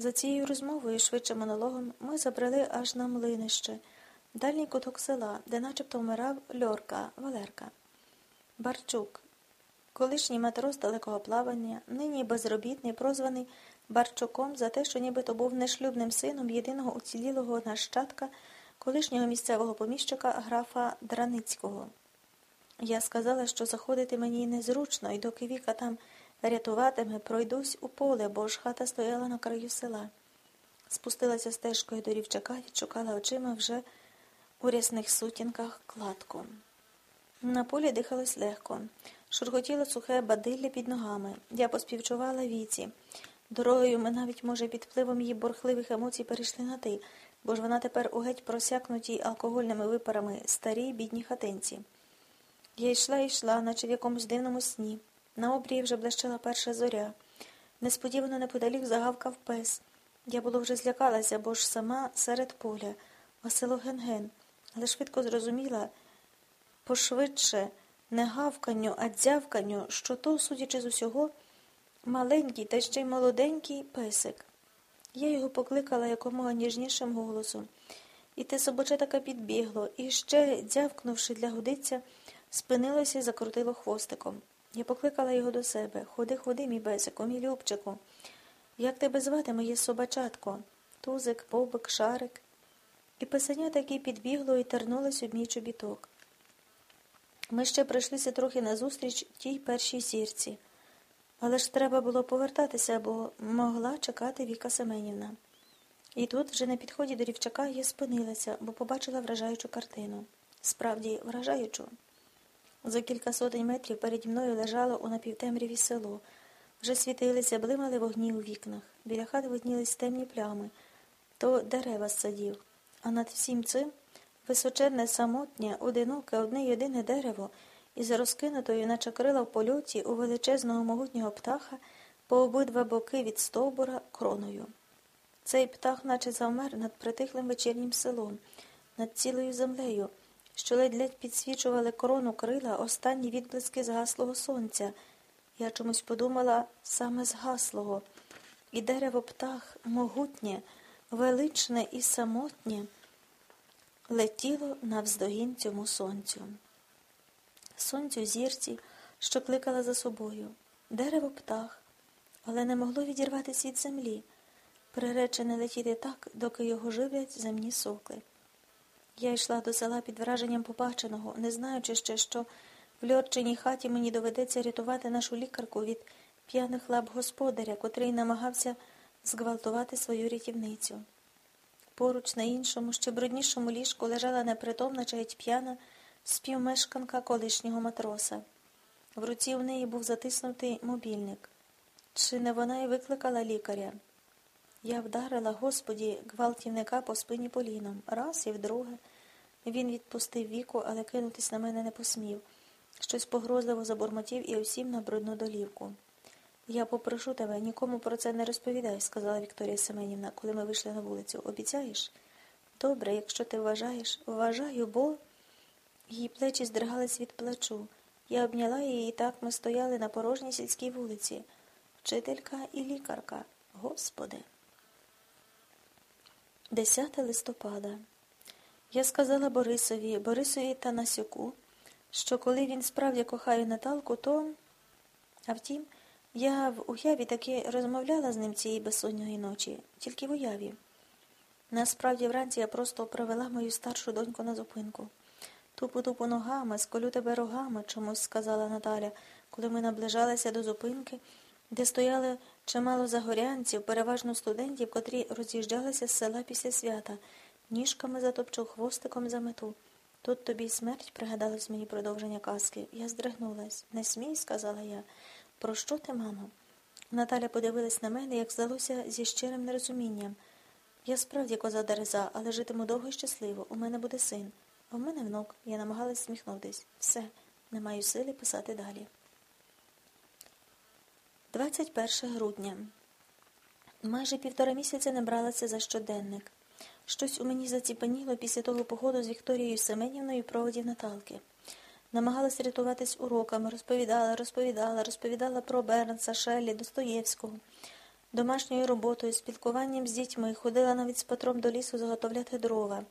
За цією розмовою, швидше монологом, ми забрели аж на млинище, дальній куток села, де начебто вмирав Льорка, Валерка. Барчук, колишній матрос далекого плавання, нині безробітний, прозваний Барчуком за те, що нібито був нешлюбним сином єдиного уцілілого нащадка колишнього місцевого поміщика графа Драницького. Я сказала, що заходити мені незручно, і доки Віка там рятуватиме, пройдусь у поле, бо ж хата стояла на краю села. Спустилася стежкою до рівчака, відшукала очима вже у рясних сутінках кладку. На полі дихалось легко, шурхотіло сухе бадилля під ногами. Я поспівчувала віці. Дорогою ми навіть, може, під впливом її борхливих емоцій перейшли на ти, бо ж вона тепер у геть просякнутій алкогольними випарами старій бідній хатинці. Я йшла і йшла, наче в якомусь дивному сні. На обрії вже блищала перша зоря. Несподівано неподалік загавкав пес. Я було вже злякалася, бо ж сама серед поля, а село Ген-Ген, але швидко зрозуміла, пошвидше не гавканню, а дзявканню, що то, судячи з усього, маленький та ще й молоденький песик. Я його покликала якомога ніжнішим голосом. І те собаче така підбігло, і ще, дзявкнувши для годиця, спинилося і закрутило хвостиком. Я покликала його до себе. Ходи, ходи, мій бесику, мій любчику. Як тебе звати, моє собачатко? Тузик, бобик, шарик. І писання таки підбігло і тернулось об мій чобіток. Ми ще прийшлися трохи назустріч тій першій зірці. Але ж треба було повертатися, бо могла чекати Віка Семенівна. І тут, вже на підході до рівчака, я спинилася, бо побачила вражаючу картину. Справді, вражаючу. За кілька сотень метрів переді мною лежало у напівтемряві село. Вже світилися, блимали вогні у вікнах. Біля хати виднілись темні плями, то дерева з садів. А над всім цим височенне, самотнє, одиноке, одне єдине дерево із розкинутою, наче крила в польоті у величезного могутнього птаха по обидва боки від стовбура кроною. Цей птах, наче завмер над притихлим вечірнім селом, над цілою землею що ледь-ледь підсвічували корону крила останні відблиски згаслого сонця. Я чомусь подумала саме згаслого, і дерево птах могутнє, величне і самотнє летіло навздогін цьому сонцю. Сонцю зірці, що кликала за собою, дерево птах, але не могло відірватися від землі, приречене летіти так, доки його живлять земні сокли. Я йшла до села під враженням побаченого, не знаючи ще, що в льорчиній хаті мені доведеться рятувати нашу лікарку від п'яних лап господаря, котрий намагався зґвалтувати свою рятівницю. Поруч на іншому, ще бруднішому ліжку лежала непритомна чи геть п'яна співмешканка колишнього матроса. В руці в неї був затиснутий мобільник. Чи не вона й викликала лікаря? Я вдарила, Господі, гвалтівника по спині поліном, раз і вдруге. Він відпустив віку, але кинутись на мене не посмів. Щось погрозливо забормотів і усім на брудну долівку. Я попрошу тебе, нікому про це не розповідай, сказала Вікторія Семенівна, коли ми вийшли на вулицю. Обіцяєш? Добре, якщо ти вважаєш, вважаю, бо. Її плечі здригались від плачу. Я обняла її, і так ми стояли на порожній сільській вулиці. Вчителька і лікарка. Господи. 10 листопада. Я сказала Борисові, Борисові та Насюку, що коли він справді кохає Наталку, то. А втім, я в уяві таки розмовляла з ним цієї безсонної ночі, тільки в уяві. Насправді вранці я просто провела мою старшу доньку на зупинку. Тупу-тупу ногами, сколю тебе рогами, чомусь сказала Наталя, коли ми наближалися до зупинки, де стояли чимало загорянців, переважно студентів, котрі роз'їжджалися з села після свята, ніжками затопчу, хвостиком за мету. Тут тобі й смерть пригадалось мені продовження казки. Я здригнулась. Не смій, сказала я. Про що ти, мамо? Наталя подивилась на мене, як здалося, зі щирим нерозумінням. Я справді коза Дереза, але житиму довго і щасливо. У мене буде син, а в мене внук. Я намагалась сміхнутись. Все, не маю сили писати далі. 21 грудня. Майже півтора місяця не бралася за щоденник. Щось у мені заціпаніло після того походу з Вікторією Семенівною проводів Наталки. Намагалась рятуватись уроками, розповідала, розповідала, розповідала про Бернса, Шеллі, Достоєвського. домашньою роботою, спілкуванням з дітьми, ходила навіть з Петром до лісу заготовляти дрова.